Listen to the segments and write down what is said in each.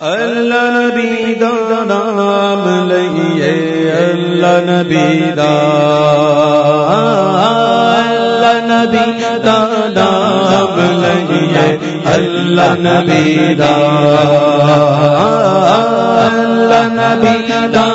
اللہ نبی دا نام لئیے اللہ نبی دا اللہ نبی دا نام لئیے اللہ نبی دا اللہ نبی دا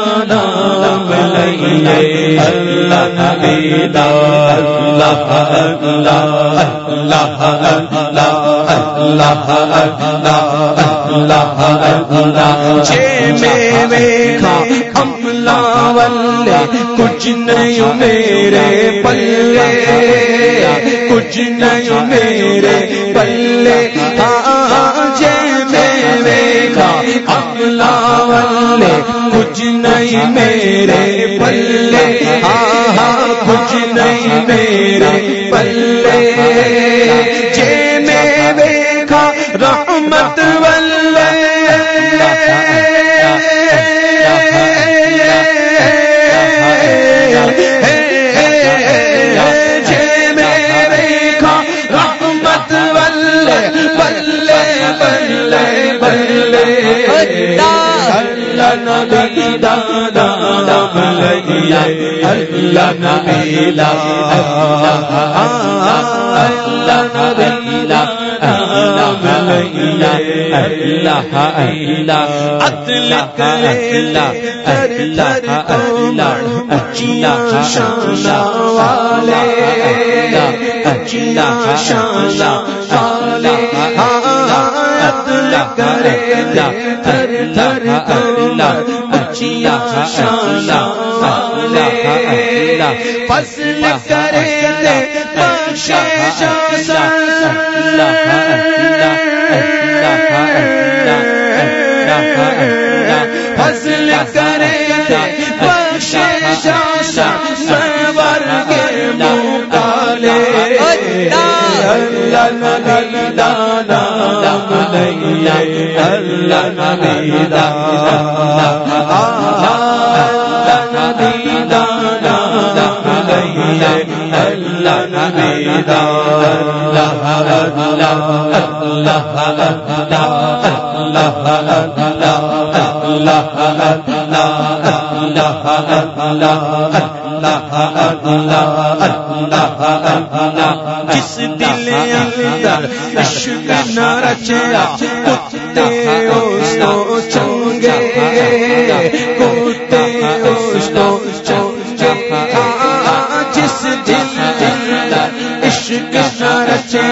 کملا ہاں، ولے کچھ نہیں میرے پلے کچھ نہیں میرے پلے جے میں کملا ولے کچھ نہیں میرے رحمت نبی دادا دم لگی اللہ نبی لا اللہ نبی لا اللہ اللہ اللہ اللہ اچیا شانا والے اچیا شانا والے اتل کرے تھر تھر اچیا شانا فصل کرے فصل کرے سور کے ڈالے اللہ نبی دانا اللہ نبی دانا۔ نبی دانا اللہ نبی دانا۔ جس دل اندر عشق نہ رچیا کتے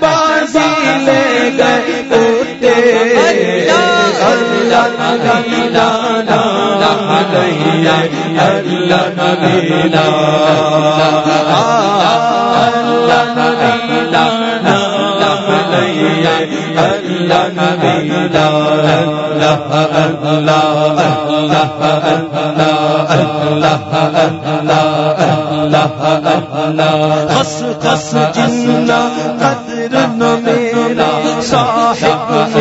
بازی لے گئے اٹھے اللہ۔ نبی لانا اللہ نبی خس خس جنا قدر نہ میرا صاحب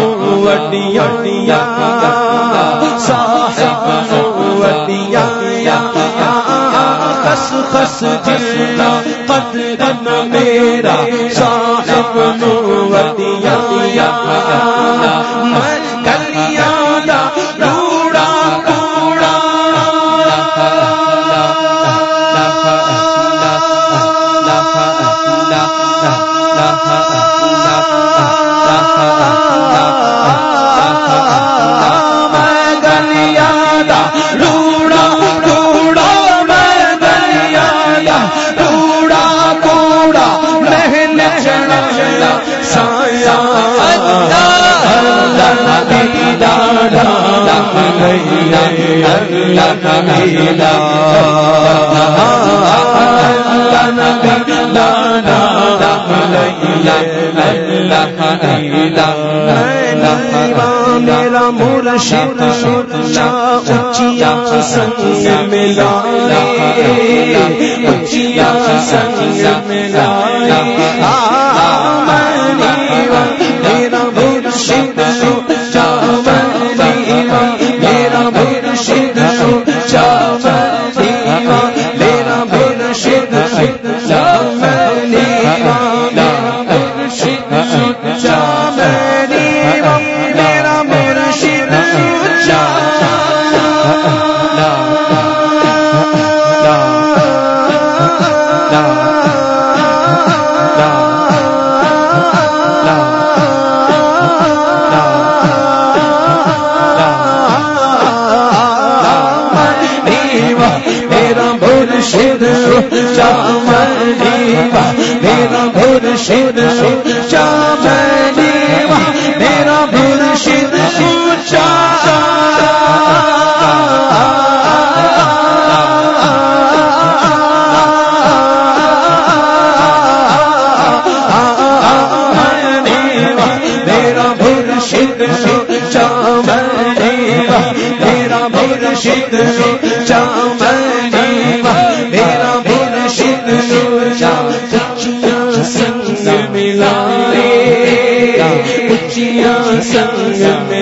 وڈیا صاحب وڈیا خس خس جنا قدر نہ میرا صاحب نو وڈیا میرا مرشد اچیا سنگ ملا اچیا سنگ ملا میرا مرشد چامنی میرا مرشد چامنی میرا مرشد میرا مرشد چامنی میرا مرشد چامنی سنگ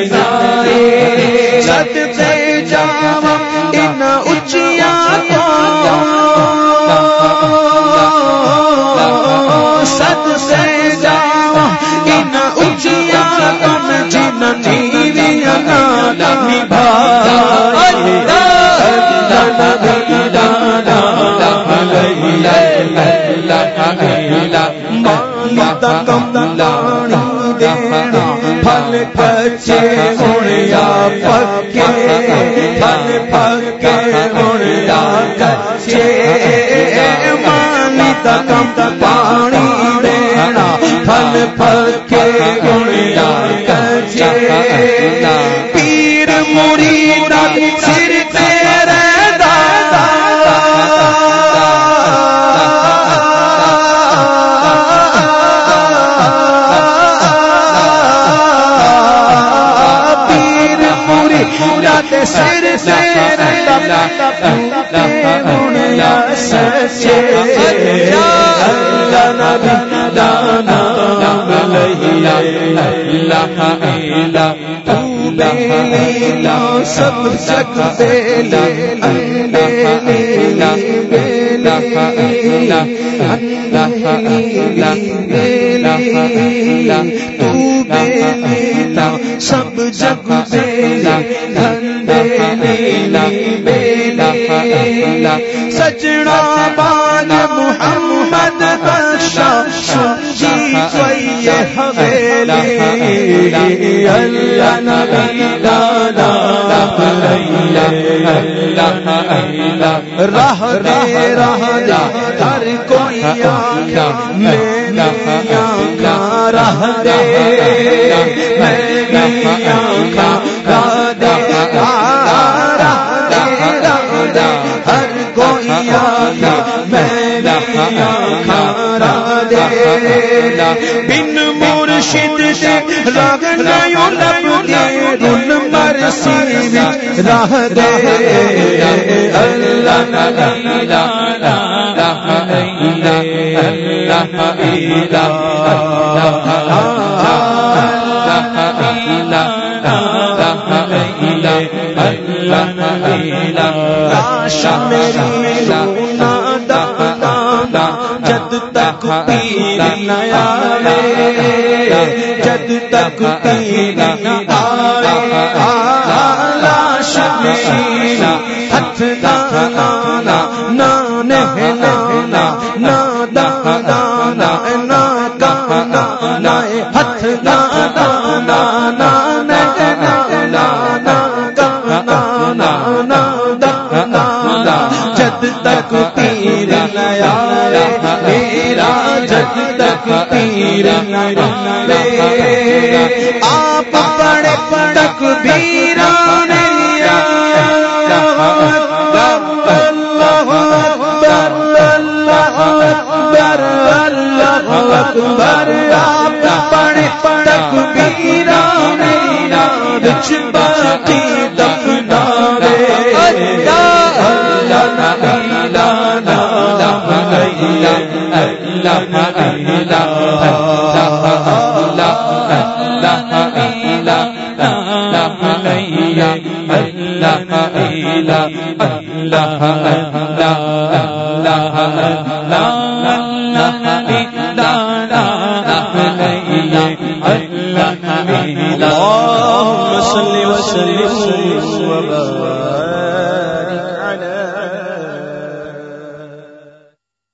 بچے کچے پکے پھل پکے ہویا کچے۔ مانی کم پانی دینا پھل پکے سر سے سچے دانا بیلا سب سک بیلا بیلا تو بیلا سب جگ بیلا دھن بیلا بیلا سجنا بال محمد بخشا سنجی کوئی حویلی اللہ نبی راہ دے راہ دے ہر کوئی راہ دے ہر کوئی میں بن مرشد سے راگ نیو لب کے رن مرسی وچ راہ دے اللہ نبی لا میری رونا دادا تک تیر نیا میرا جگ تک تیر نیا آپ بڑے پڑک بیران اللہ اکبر اللہ صل وسلم وبارك